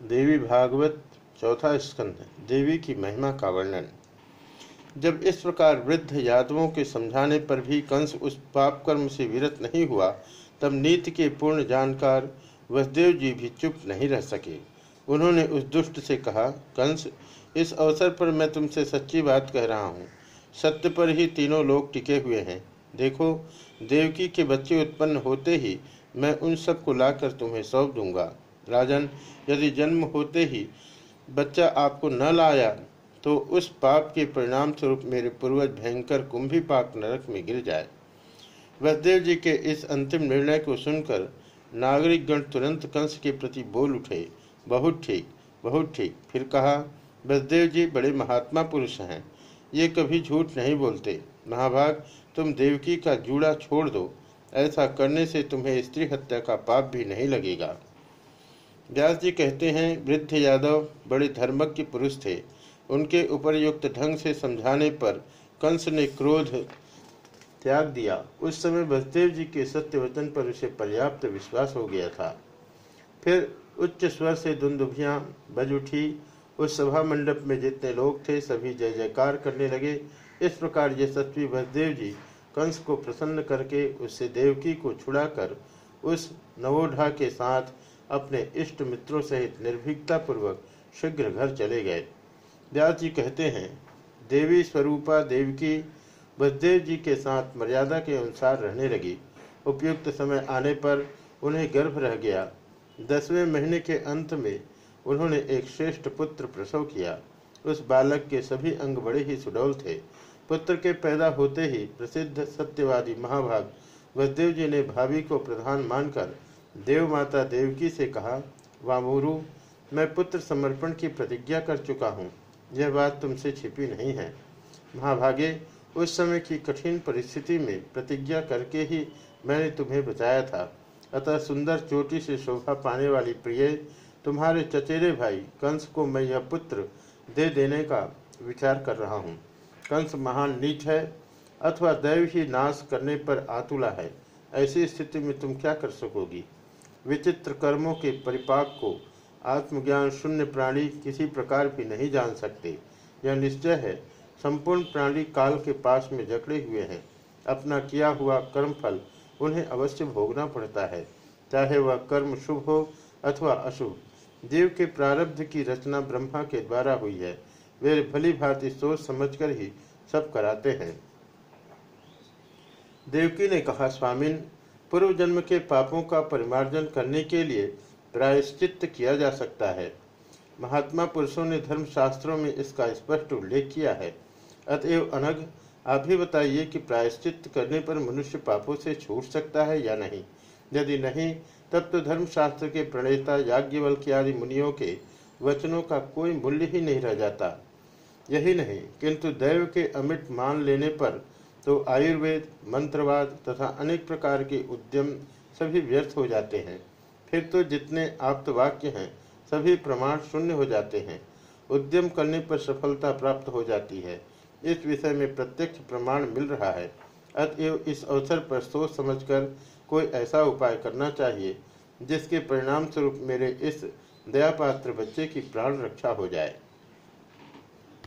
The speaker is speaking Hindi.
देवी भागवत चौथा स्कंध देवी की महिमा का वर्णन। जब इस प्रकार वृद्ध यादवों के समझाने पर भी कंस उस पाप कर्म से विरत नहीं हुआ, तब नीति के पूर्ण जानकार वसुदेव जी भी चुप नहीं रह सके। उन्होंने उस दुष्ट से कहा, कंस, इस अवसर पर मैं तुमसे सच्ची बात कह रहा हूँ। सत्य पर ही तीनों लोग टिके हुए हैं। देखो, देवकी के बच्चे उत्पन्न होते ही मैं उन सबको लाकर तुम्हें सौंप दूँगा। राजन, यदि जन्म होते ही बच्चा आपको न लाया तो उस पाप के परिणाम स्वरूप मेरे पूर्वज भयंकर कुंभी पाक नरक में गिर जाए। वसुदेव जी के इस अंतिम निर्णय को सुनकर नागरिक गण तुरंत कंस के प्रति बोल उठे, बहुत ठीक बहुत ठीक। फिर कहा, वसुदेव जी बड़े महात्मा पुरुष हैं, ये कभी झूठ नहीं बोलते। महाभाग, तुम देवकी का जूड़ा छोड़ दो, ऐसा करने से तुम्हें स्त्री हत्या का पाप भी नहीं लगेगा। व्यास जी कहते हैं, वृद्ध यादव बड़े धर्मज्ञ पुरुष थे। उनके उपरयुक्त ढंग से समझाने पर कंस ने क्रोध त्याग दिया। उस समय बसदेव जी के सत्य वचन पर उसे पर्याप्त विश्वास हो गया था। फिर उच्च स्वर से दुंदुभियाँ बज उठी। उस सभा मंडप में जितने लोग थे, सभी जय जयकार करने लगे। इस प्रकार यशस्वी बसदेव जी कंस को प्रसन्न करके उससे देवकी को छुड़ाकर उस नवोढ़ा के साथ अपने इष्ट मित्रों सहित निर्भीकता पूर्वक शीघ्र घर चले गए। व्यास जी कहते हैं, देवी स्वरूपा देवकी, बसदेव जी के साथ मर्यादा के अनुसार रहने लगी। उपयुक्त समय आने पर उन्हें गर्भ रह गया। दसवें महीने के अंत में उन्होंने एक श्रेष्ठ पुत्र प्रसव किया। उस बालक के सभी अंग बड़े ही सुडौल थे। पुत्र के पैदा होते ही प्रसिद्ध सत्यवादी महाभाग वसुदेव जी ने भाभी को प्रधान मानकर देव माता देवकी से कहा, वामुरु, मैं पुत्र समर्पण की प्रतिज्ञा कर चुका हूँ। यह बात तुमसे छिपी नहीं है। महाभागे, उस समय की कठिन परिस्थिति में प्रतिज्ञा करके ही मैंने तुम्हें बचाया था। अतः सुंदर चोटी से शोभा पाने वाली प्रिय, तुम्हारे चचेरे भाई कंस को मैं यह पुत्र दे देने का विचार कर रहा हूँ। कंस महान नीच है, अथवा दैव ही नाश करने पर आतुला है। ऐसी स्थिति में तुम क्या कर सकोगी? विचित्र कर्मों के परिपाक को आत्मज्ञान शून्य प्राणी किसी प्रकार भी नहीं जान सकते। यह निश्चय है, संपूर्ण प्राणी काल के पास में जकड़े हुए हैं। अपना किया हुआ कर्मफल उन्हें अवश्य भोगना पड़ता है। चाहे वह कर्म शुभ हो अथवा अशुभ, देव के प्रारब्ध की रचना ब्रह्मा के द्वारा हुई है। वे भली भांति सोच समझकर ही सब कराते हैं। देवकी ने कहा, स्वामिन पूर्व जन्म के पापों का परिमार्जन करने के लिए प्रायश्चित किया जा सकता है। महात्मा पुरुषों ने धर्म शास्त्रों में इसका स्पष्ट उल्लेख किया है। अतएव अनग आप भी बताइए कि प्रायश्चित करने पर मनुष्य पापों से छूट सकता है या नहीं? यदि नहीं, तब तो धर्मशास्त्र के प्रणेता याज्ञवल्क्य आदि मुनियों के वचनों का कोई मूल्य ही नहीं रह जाता। यही नहीं, किंतु दैव के अमिट मान लेने पर तो आयुर्वेद, मंत्रवाद तथा अनेक प्रकार के उद्यम सभी व्यर्थ हो जाते हैं। फिर तो जितने आप्तवाक्य हैं, सभी प्रमाण शून्य हो जाते हैं। उद्यम करने पर सफलता प्राप्त हो जाती है। इस विषय में प्रत्यक्ष प्रमाण मिल रहा है। अतएव इस अवसर पर सोच समझकर कोई ऐसा उपाय करना चाहिए, जिसके परिणाम स्वरूप मेरे इस दयापात्र बच्चे की प्राण रक्षा हो जाए।